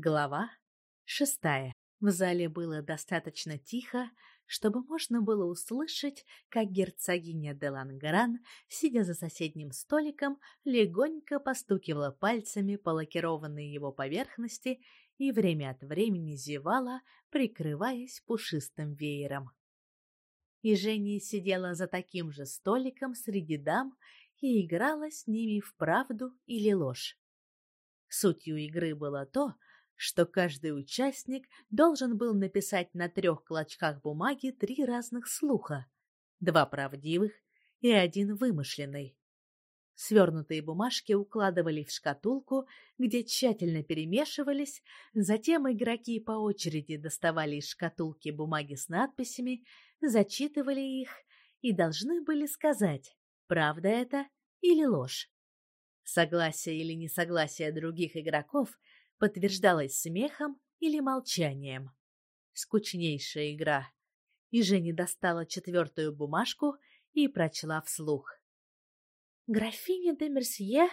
Глава шестая. В зале было достаточно тихо, чтобы можно было услышать, как герцогиня де Лангран, сидя за соседним столиком, легонько постукивала пальцами по лакированной его поверхности и время от времени зевала, прикрываясь пушистым веером. И Женя сидела за таким же столиком среди дам и играла с ними в правду или ложь. Сутью игры было то, что каждый участник должен был написать на трех клочках бумаги три разных слуха, два правдивых и один вымышленный. Свернутые бумажки укладывали в шкатулку, где тщательно перемешивались, затем игроки по очереди доставали из шкатулки бумаги с надписями, зачитывали их и должны были сказать, правда это или ложь. Согласие или несогласие других игроков подтверждалось смехом или молчанием. Скучнейшая игра. И Женя достала четвертую бумажку и прочла вслух. Графиня де Мерсье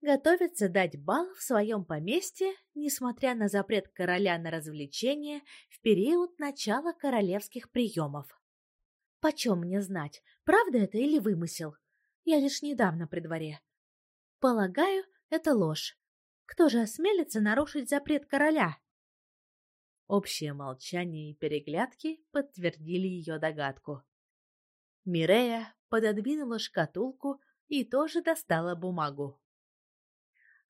готовится дать бал в своем поместье, несмотря на запрет короля на развлечения в период начала королевских приемов. Почем мне знать, правда это или вымысел? Я лишь недавно при дворе. Полагаю, это ложь. Кто же осмелится нарушить запрет короля? Общее молчание и переглядки подтвердили ее догадку. Мирея пододвинула шкатулку и тоже достала бумагу.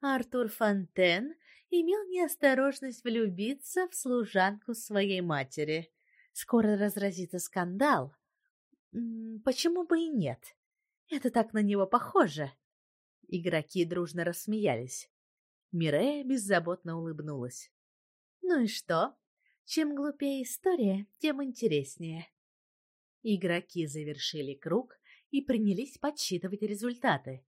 Артур Фонтен имел неосторожность влюбиться в служанку своей матери. Скоро разразится скандал. Почему бы и нет? Это так на него похоже. Игроки дружно рассмеялись. Мирея беззаботно улыбнулась. Ну и что? Чем глупее история, тем интереснее. Игроки завершили круг и принялись подсчитывать результаты.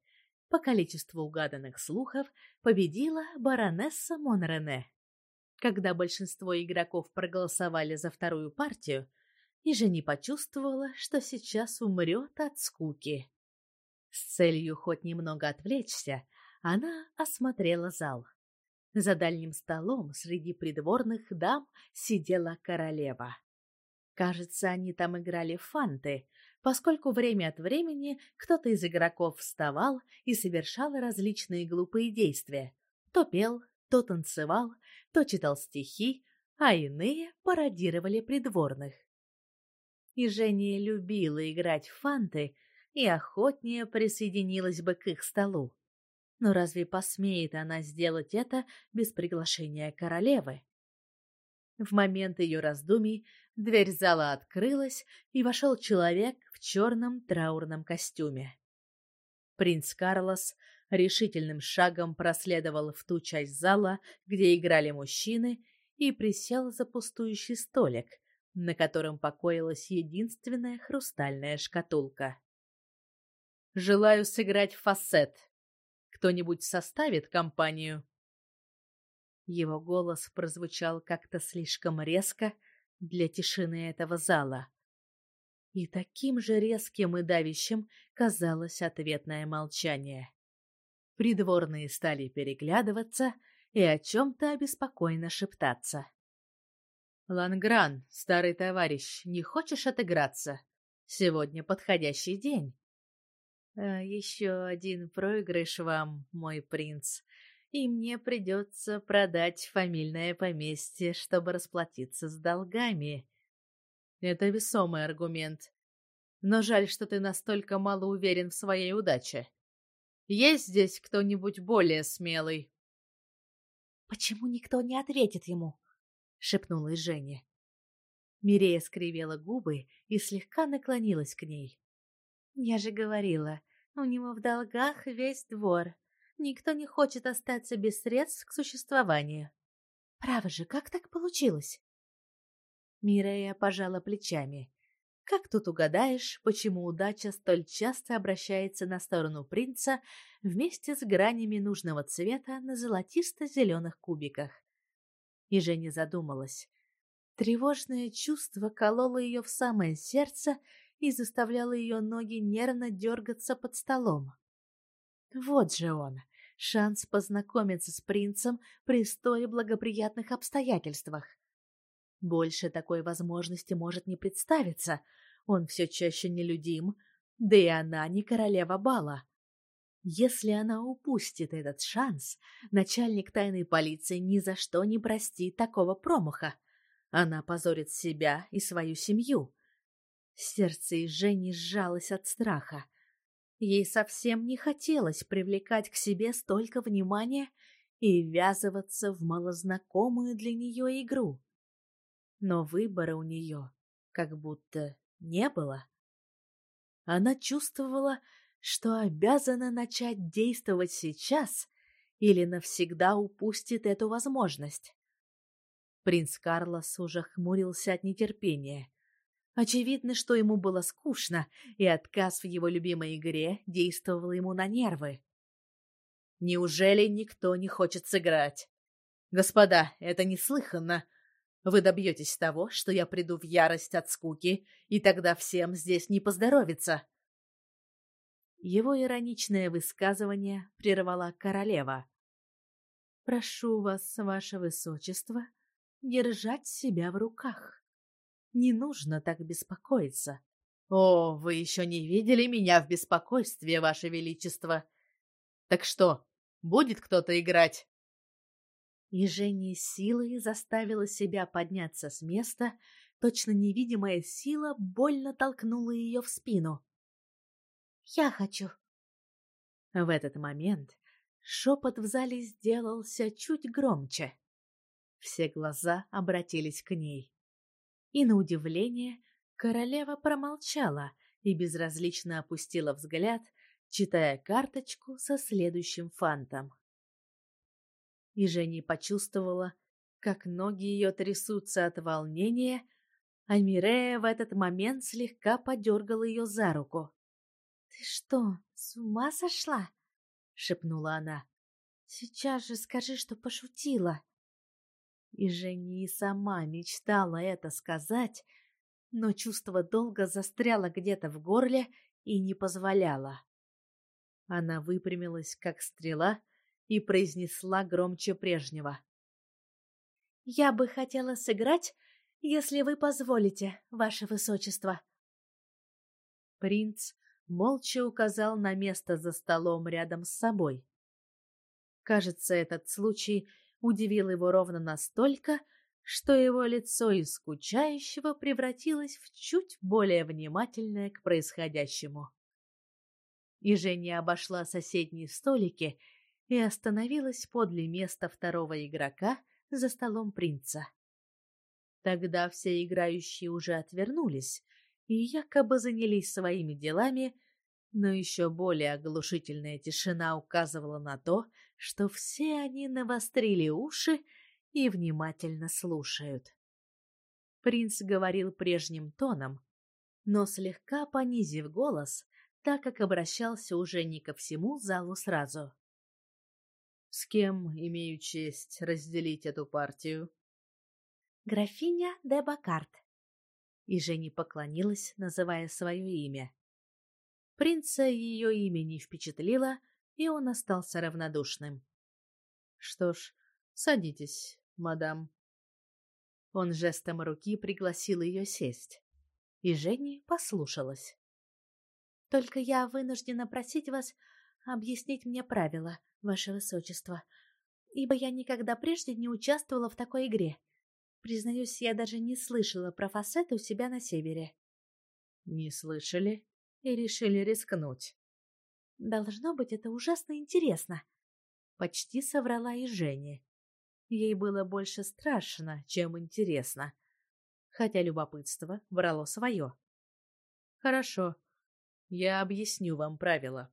По количеству угаданных слухов победила баронесса Монрене. Когда большинство игроков проголосовали за вторую партию, Ижени почувствовала, что сейчас умрет от скуки. С целью хоть немного отвлечься, она осмотрела зал. За дальним столом среди придворных дам сидела королева. Кажется, они там играли в фанты, поскольку время от времени кто-то из игроков вставал и совершал различные глупые действия. То пел, то танцевал, то читал стихи, а иные пародировали придворных. И Женя любила играть в фанты и охотнее присоединилась бы к их столу. Но разве посмеет она сделать это без приглашения королевы? В момент ее раздумий дверь зала открылась, и вошел человек в черном траурном костюме. Принц Карлос решительным шагом проследовал в ту часть зала, где играли мужчины, и присел за пустующий столик, на котором покоилась единственная хрустальная шкатулка. «Желаю сыграть фасет», кто-нибудь составит компанию?» Его голос прозвучал как-то слишком резко для тишины этого зала. И таким же резким и давящим казалось ответное молчание. Придворные стали переглядываться и о чем-то обеспокоенно шептаться. «Лангран, старый товарищ, не хочешь отыграться? Сегодня подходящий день». А еще один проигрыш вам, мой принц, и мне придется продать фамильное поместье, чтобы расплатиться с долгами. Это весомый аргумент. Но жаль, что ты настолько мало уверен в своей удаче. Есть здесь кто-нибудь более смелый? Почему никто не ответит ему? шепнула Женя. Мирея скривила губы и слегка наклонилась к ней. Я же говорила, у него в долгах весь двор. Никто не хочет остаться без средств к существованию. Право же, как так получилось? Мирея пожала плечами. Как тут угадаешь, почему удача столь часто обращается на сторону принца вместе с гранями нужного цвета на золотисто-зеленых кубиках? И Женя задумалась. Тревожное чувство кололо ее в самое сердце и заставляло ее ноги нервно дергаться под столом. Вот же он, шанс познакомиться с принцем при столь благоприятных обстоятельствах. Больше такой возможности может не представиться. Он все чаще нелюдим, да и она не королева бала. Если она упустит этот шанс, начальник тайной полиции ни за что не простит такого промаха. Она позорит себя и свою семью. Сердце Жени сжалось от страха. Ей совсем не хотелось привлекать к себе столько внимания и ввязываться в малознакомую для нее игру. Но выбора у нее как будто не было. Она чувствовала, что обязана начать действовать сейчас или навсегда упустит эту возможность. Принц Карлос уже хмурился от нетерпения. Очевидно, что ему было скучно, и отказ в его любимой игре действовал ему на нервы. Неужели никто не хочет сыграть? Господа, это неслыханно. Вы добьетесь того, что я приду в ярость от скуки, и тогда всем здесь не поздоровится. Его ироничное высказывание прервала королева. «Прошу вас, ваше высочество, держать себя в руках. Не нужно так беспокоиться». «О, вы еще не видели меня в беспокойстве, ваше величество. Так что, будет кто-то играть?» И Женя силой заставила себя подняться с места, точно невидимая сила больно толкнула ее в спину. «Я хочу!» В этот момент шепот в зале сделался чуть громче. Все глаза обратились к ней. И на удивление королева промолчала и безразлично опустила взгляд, читая карточку со следующим фантом и Женя почувствовала, как ноги ее трясутся от волнения, а Мирея в этот момент слегка подергала ее за руку. «Ты что, с ума сошла?» — шепнула она. «Сейчас же скажи, что пошутила». И Женя и сама мечтала это сказать, но чувство долга застряло где-то в горле и не позволяло. Она выпрямилась, как стрела, и произнесла громче прежнего. «Я бы хотела сыграть, если вы позволите, ваше высочество». Принц молча указал на место за столом рядом с собой. Кажется, этот случай удивил его ровно настолько, что его лицо из скучающего превратилось в чуть более внимательное к происходящему. И Женя обошла соседние столики и остановилась подле места второго игрока за столом принца. Тогда все играющие уже отвернулись и якобы занялись своими делами, но еще более оглушительная тишина указывала на то, что все они навострили уши и внимательно слушают. Принц говорил прежним тоном, но слегка понизив голос, так как обращался уже не ко всему залу сразу. С кем имею честь разделить эту партию? Графиня де Бакарт. И Жени поклонилась, называя свое имя. Принца ее имя не впечатлило, и он остался равнодушным. Что ж, садитесь, мадам. Он жестом руки пригласил ее сесть, и Жени послушалась. Только я вынуждена просить вас объяснить мне правила, ваше высочество, ибо я никогда прежде не участвовала в такой игре. Признаюсь, я даже не слышала про фасеты у себя на севере. Не слышали и решили рискнуть. Должно быть, это ужасно интересно. Почти соврала и Женя. Ей было больше страшно, чем интересно. Хотя любопытство брало свое. Хорошо, я объясню вам правила.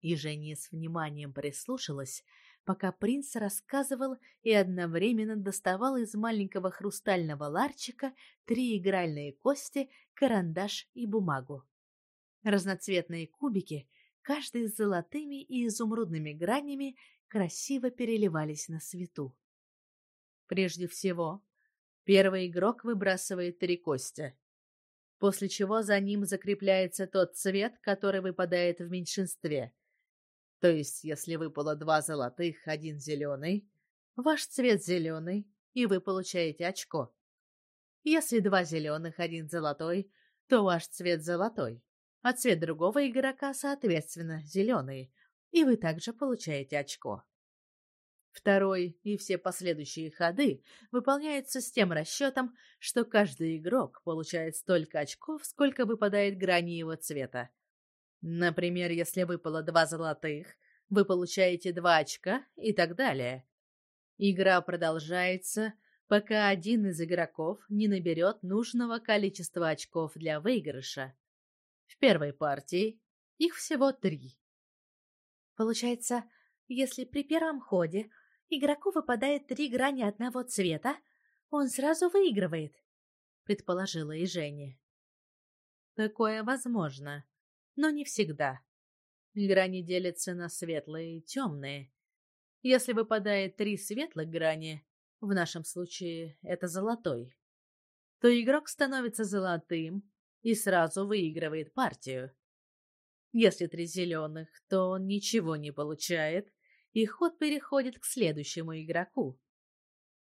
И Женя с вниманием прислушалась, пока принц рассказывал и одновременно доставал из маленького хрустального ларчика три игральные кости, карандаш и бумагу. Разноцветные кубики, каждый с золотыми и изумрудными гранями, красиво переливались на свету. Прежде всего, первый игрок выбрасывает три кости, после чего за ним закрепляется тот цвет, который выпадает в меньшинстве. То есть, если выпало два золотых, один зеленый, ваш цвет зеленый, и вы получаете очко. Если два зеленых, один золотой, то ваш цвет золотой, а цвет другого игрока, соответственно, зеленый, и вы также получаете очко. Второй и все последующие ходы выполняются с тем расчетом, что каждый игрок получает столько очков, сколько выпадает грани его цвета. Например, если выпало два золотых, вы получаете два очка и так далее. Игра продолжается, пока один из игроков не наберет нужного количества очков для выигрыша. В первой партии их всего три. Получается, если при первом ходе игроку выпадает три грани одного цвета, он сразу выигрывает, предположила и Женя. Такое возможно, но не всегда. Грани делятся на светлые и темные. Если выпадает три светлых грани, в нашем случае это золотой, то игрок становится золотым и сразу выигрывает партию. Если три зеленых, то он ничего не получает и ход переходит к следующему игроку.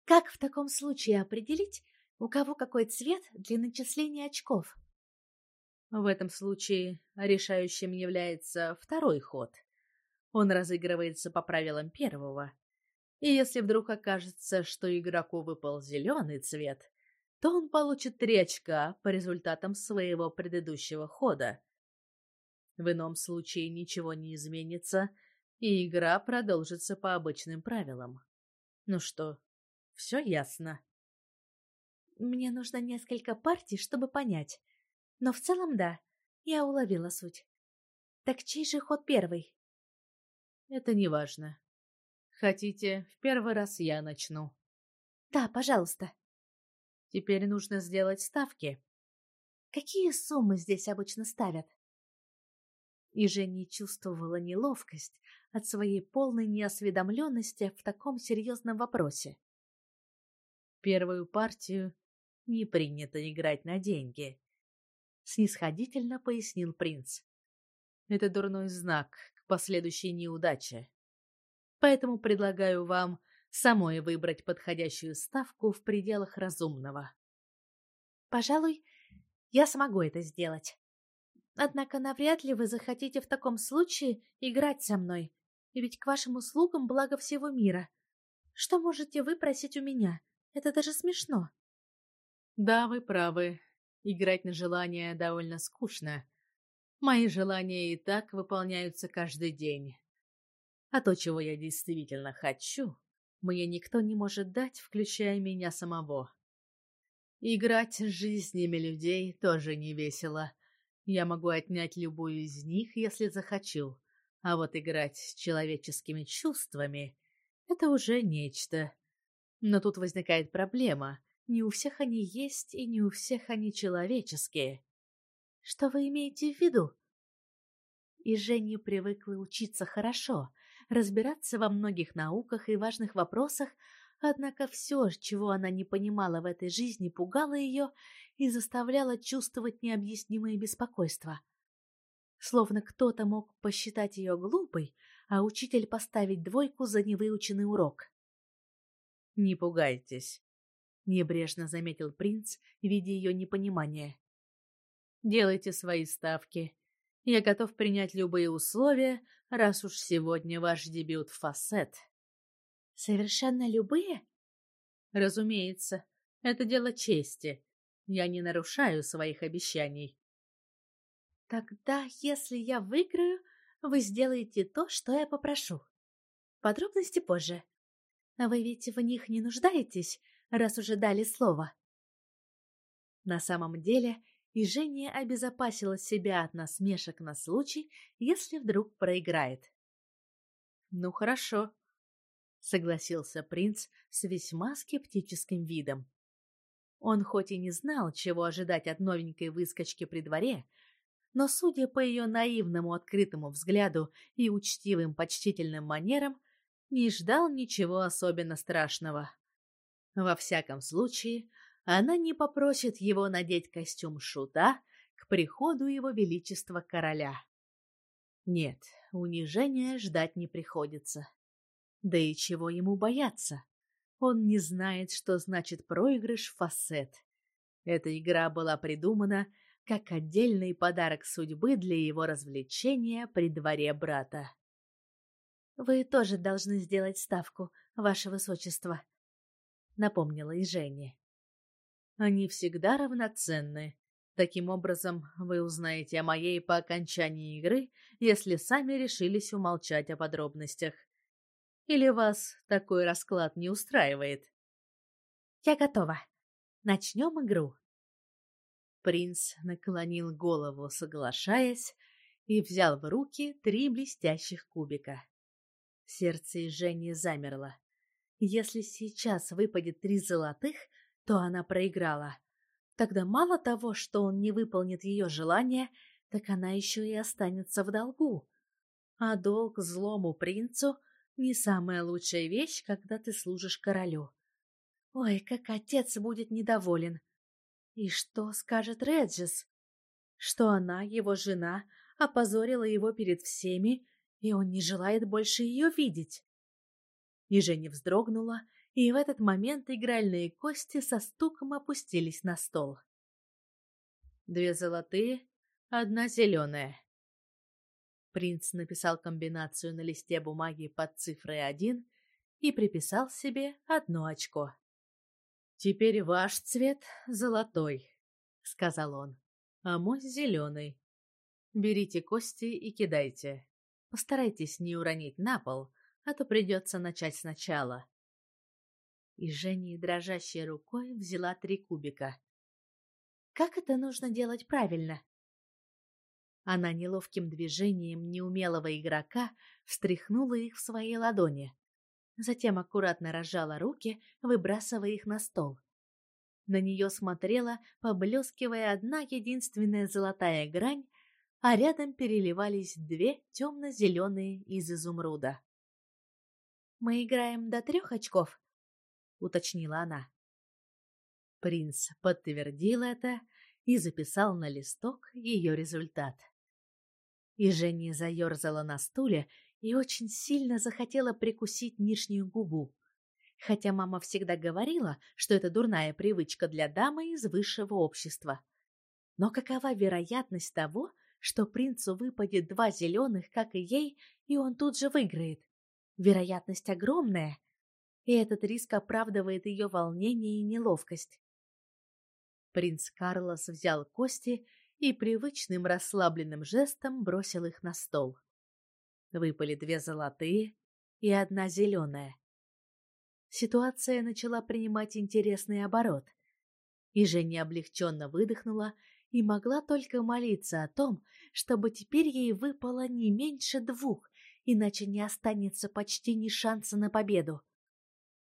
Как в таком случае определить, у кого какой цвет для начисления очков? В этом случае решающим является второй ход. Он разыгрывается по правилам первого. И если вдруг окажется, что игроку выпал зеленый цвет, то он получит три очка по результатам своего предыдущего хода. В ином случае ничего не изменится, и игра продолжится по обычным правилам. Ну что, все ясно? Мне нужно несколько партий, чтобы понять. Но в целом да, я уловила суть. Так чей же ход первый? Это не важно. Хотите, в первый раз я начну? Да, пожалуйста. Теперь нужно сделать ставки. Какие суммы здесь обычно ставят? И Женя чувствовала неловкость от своей полной неосведомленности в таком серьезном вопросе. Первую партию не принято играть на деньги, снисходительно пояснил принц. Это дурной знак к последующей неудаче. Поэтому предлагаю вам самой выбрать подходящую ставку в пределах разумного. Пожалуй, я смогу это сделать. Однако навряд ли вы захотите в таком случае играть со мной, ведь к вашим услугам благо всего мира. Что можете вы просить у меня? Это даже смешно. Да, вы правы. Играть на желание довольно скучно. Мои желания и так выполняются каждый день. А то, чего я действительно хочу, мне никто не может дать, включая меня самого. Играть с жизнями людей тоже не весело. Я могу отнять любую из них, если захочу. А вот играть с человеческими чувствами — это уже нечто. Но тут возникает проблема. Не у всех они есть, и не у всех они человеческие. Что вы имеете в виду? И Женя привыкла учиться хорошо, разбираться во многих науках и важных вопросах, однако все, чего она не понимала в этой жизни, пугало ее и заставляло чувствовать необъяснимое беспокойство. Словно кто-то мог посчитать ее глупой, а учитель поставить двойку за невыученный урок. «Не пугайтесь», — небрежно заметил принц, видя ее непонимание. «Делайте свои ставки. Я готов принять любые условия, раз уж сегодня ваш дебют фасет». «Совершенно любые?» «Разумеется. Это дело чести. Я не нарушаю своих обещаний». «Тогда, если я выиграю, вы сделаете то, что я попрошу. Подробности позже. Вы ведь в них не нуждаетесь, раз уже дали слово. На самом деле, и Женя обезопасила себя от насмешек на случай, если вдруг проиграет. «Ну хорошо», — согласился принц с весьма скептическим видом. Он хоть и не знал, чего ожидать от новенькой выскочки при дворе, но, судя по ее наивному открытому взгляду и учтивым почтительным манерам, не ждал ничего особенно страшного. Во всяком случае, она не попросит его надеть костюм шута к приходу его величества короля. Нет, унижения ждать не приходится. Да и чего ему бояться? Он не знает, что значит проигрыш фасет. Эта игра была придумана как отдельный подарок судьбы для его развлечения при дворе брата. «Вы тоже должны сделать ставку, ваше высочество», — напомнила и Женя. «Они всегда равноценны. Таким образом, вы узнаете о моей по окончании игры, если сами решились умолчать о подробностях. Или вас такой расклад не устраивает?» «Я готова. Начнем игру». Принц наклонил голову, соглашаясь, и взял в руки три блестящих кубика. Сердце Жени замерло. Если сейчас выпадет три золотых, то она проиграла. Тогда мало того, что он не выполнит ее желание, так она еще и останется в долгу. А долг злому принцу — не самая лучшая вещь, когда ты служишь королю. Ой, как отец будет недоволен. И что скажет Реджис? Что она, его жена, опозорила его перед всеми, и он не желает больше ее видеть. И Женя вздрогнула, и в этот момент игральные кости со стуком опустились на стол. Две золотые, одна зеленая. Принц написал комбинацию на листе бумаги под цифрой один и приписал себе одно очко. «Теперь ваш цвет золотой», — сказал он, — «а мой зеленый. Берите кости и кидайте. Постарайтесь не уронить на пол, а то придется начать сначала». И Женя дрожащей рукой взяла три кубика. «Как это нужно делать правильно?» Она неловким движением неумелого игрока встряхнула их в своей ладони. Затем аккуратно разжала руки, выбрасывая их на стол. На нее смотрела, поблескивая одна единственная золотая грань, а рядом переливались две темно-зеленые из изумруда. «Мы играем до трех очков?» — уточнила она. Принц подтвердил это и записал на листок ее результат. И Женя заерзала на стуле и очень сильно захотела прикусить нижнюю губу. Хотя мама всегда говорила, что это дурная привычка для дамы из высшего общества. Но какова вероятность того, что принцу выпадет два зеленых, как и ей, и он тут же выиграет? Вероятность огромная, и этот риск оправдывает ее волнение и неловкость. Принц Карлос взял кости и привычным расслабленным жестом бросил их на стол. Выпали две золотые и одна зеленая. Ситуация начала принимать интересный оборот. И Женя облегченно выдохнула и могла только молиться о том, чтобы теперь ей выпало не меньше двух, иначе не останется почти ни шанса на победу.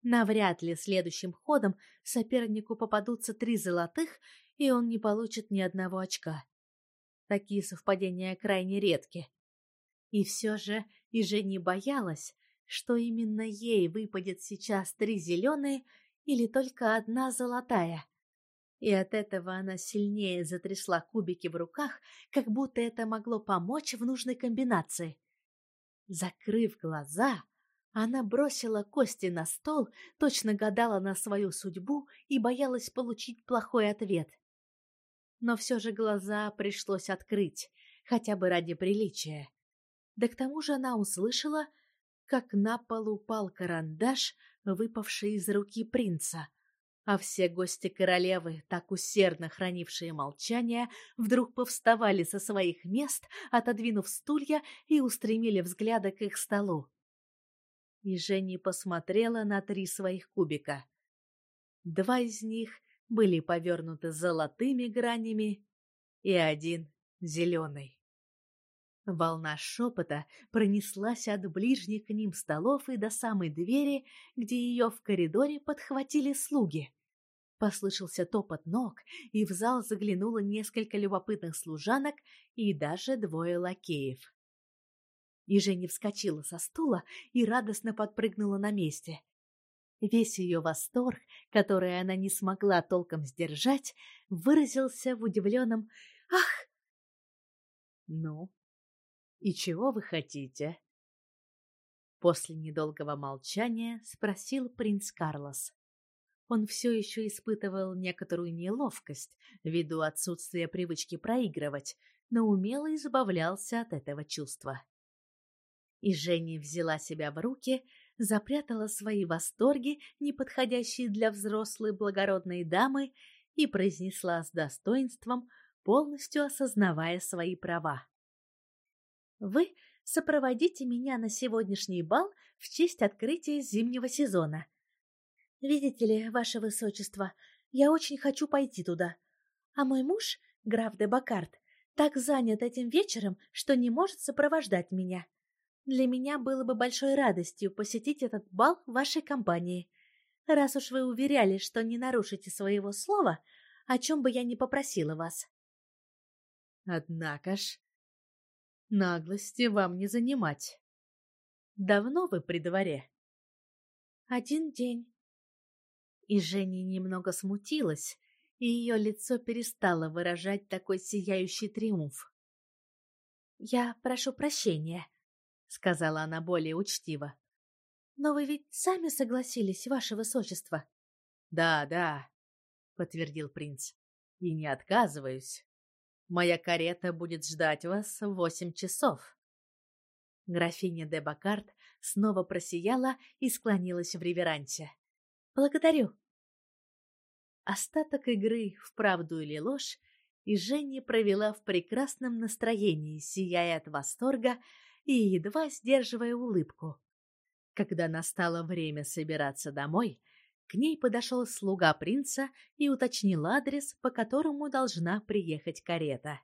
Навряд ли следующим ходом сопернику попадутся три золотых, и он не получит ни одного очка. Такие совпадения крайне редки. И все же и Женя боялась, что именно ей выпадет сейчас три зеленые или только одна золотая. И от этого она сильнее затрясла кубики в руках, как будто это могло помочь в нужной комбинации. Закрыв глаза, она бросила кости на стол, точно гадала на свою судьбу и боялась получить плохой ответ. Но все же глаза пришлось открыть, хотя бы ради приличия. Да к тому же она услышала, как на пол упал карандаш, выпавший из руки принца, а все гости королевы, так усердно хранившие молчание, вдруг повставали со своих мест, отодвинув стулья и устремили взгляды к их столу. И Женя посмотрела на три своих кубика. Два из них были повернуты золотыми гранями, и один — зеленый. Волна шепота пронеслась от ближних к ним столов и до самой двери, где ее в коридоре подхватили слуги. Послышался топот ног, и в зал заглянуло несколько любопытных служанок и даже двое лакеев. И Женя вскочила со стула и радостно подпрыгнула на месте. Весь ее восторг, который она не смогла толком сдержать, выразился в удивленном «Ах!» «Ну, И чего вы хотите? После недолгого молчания спросил принц Карлос. Он все еще испытывал некоторую неловкость ввиду отсутствия привычки проигрывать, но умело избавлялся от этого чувства. И Женя взяла себя в руки, запрятала свои восторги, неподходящие для взрослой благородной дамы, и произнесла с достоинством, полностью осознавая свои права. «Вы сопроводите меня на сегодняшний бал в честь открытия зимнего сезона. Видите ли, ваше высочество, я очень хочу пойти туда. А мой муж, граф де Бакарт, так занят этим вечером, что не может сопровождать меня. Для меня было бы большой радостью посетить этот бал в вашей компании. Раз уж вы уверяли, что не нарушите своего слова, о чем бы я ни попросила вас. Однако ж, наглости вам не занимать. Давно вы при дворе? Один день. И Женя немного смутилась, и ее лицо перестало выражать такой сияющий триумф. «Я прошу прощения», — сказала она более учтиво. «Но вы ведь сами согласились, ваше высочество». «Да, да», — подтвердил принц, — «и не отказываюсь. Моя карета будет ждать вас в восемь часов». Графиня де Бакарт снова просияла и склонилась в реверансе. «Благодарю», Остаток игры в правду или ложь и Женя провела в прекрасном настроении, сияя от восторга и едва сдерживая улыбку. Когда настало время собираться домой, к ней подошел слуга принца и уточнил адрес, по которому должна приехать карета.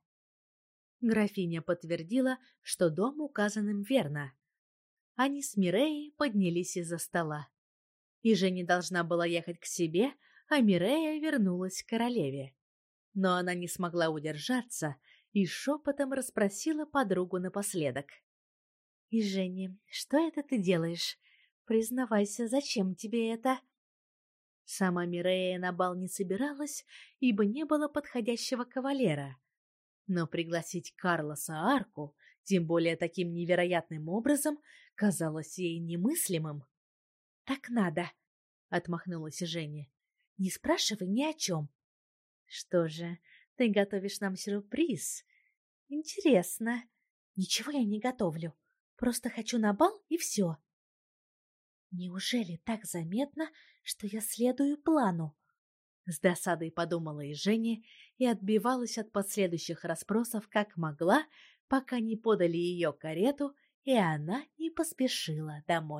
Графиня подтвердила, что дом указан им верно. Они с Миреей поднялись из-за стола. И Женя должна была ехать к себе, а Мирея вернулась к королеве. Но она не смогла удержаться и шепотом расспросила подругу напоследок. «И, Женя, что это ты делаешь? Признавайся, зачем тебе это?» Сама Мирея на бал не собиралась, ибо не было подходящего кавалера. Но пригласить Карлоса Арку, тем более таким невероятным образом, казалось ей немыслимым. «Так надо», — отмахнулась Женя. Не спрашивай ни о чем. Что же, ты готовишь нам сюрприз? Интересно. Ничего я не готовлю. Просто хочу на бал и все. Неужели так заметно, что я следую плану? С досадой подумала и Женя и отбивалась от последующих расспросов как могла, пока не подали ее карету, и она не поспешила домой.